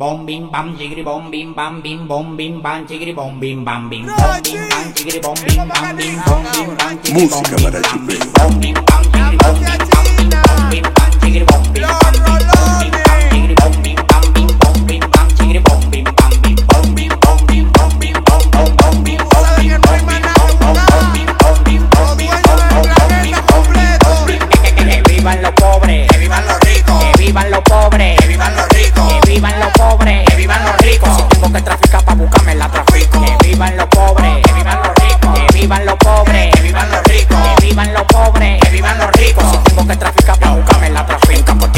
Bom bim bam jiggity bom bim bam bim bom bim bam jiggity bom bim bam bim. Bom bim bam jiggity bom bim bam bim bom bim bam jiggity bom Música bim para bam chupar. bom bim bam jiggity bom bim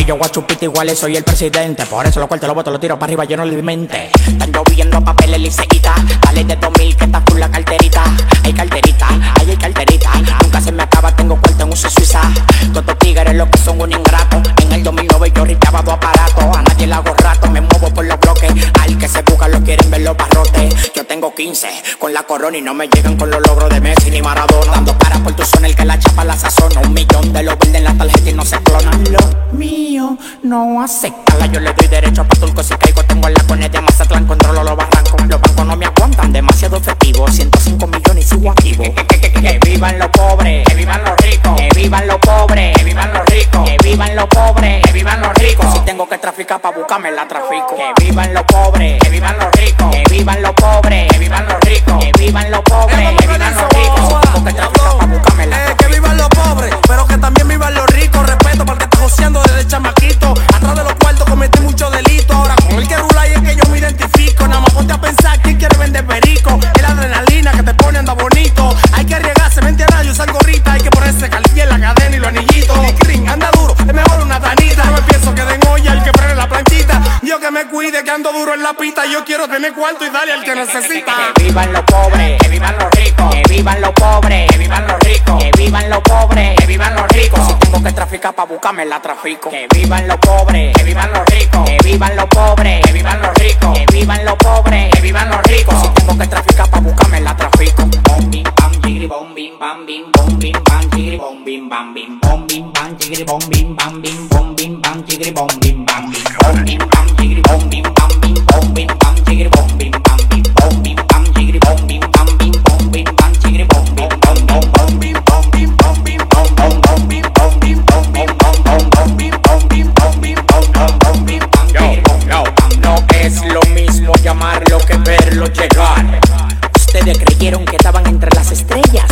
Capotillo Guachupita iguales soy el presidente. Por eso los cuartos los votos los tiro para arriba yo no le mente. Están lloviendo papeles liceíta dale de 2000 que está full la carterita. Hay carterita ay hay carterita. Nunca se me acaba tengo cuarto en uso suiza. Todos estos tigres lo que son un ingrato. En el 2009 yo ripiaba dos aparatos. A nadie le hago rato me muevo por los bloques. Al que se busca lo quieren ver los barrotes. Yo 15 con la corona y no me llegan con los logros de Messi ni Maradona. Dando cara por tu zona el que la chapa la sazona. Un millón de los verdes en la tarjeta y no se clonan lo mío no acepta yo le doy derecho a Patulco si caigo tengo en la cone de Mazatlán controlo los barrancos los bancos no me aguantan. Demasiado efectivo 105 millones y sigo activo. Que, que, que, que vivan los pobres que vivan los ricos. Que vivan los pobres que vivan los ricos. Que vivan los pobres que vivan los ricos. Si tengo que traficar pa' buscarme la trafico. Que vivan los pobres que vivan los cuide, que ando duro en la pista. Yo quiero tener cuarto y darle al que necesita. Que vivan los pobres, que vivan los ricos. Que vivan los pobres, que vivan los ricos. Que vivan los pobres, que vivan los ricos. Si tengo que traficar para buscarme, la trafico. Que vivan los pobres, que vivan los ricos. Que vivan los pobres, que vivan los ricos. Que vivan los pobres, que vivan los ricos. Si tengo que traficar para buscarme, la trafico. Bombín, bam, tigri, bombín, bam, bim, bombín, bam, tigri, bombín, bam, bim, bam, tigri, bombín, bam, bim. Ustedes creyeron que estaban entre las estrellas.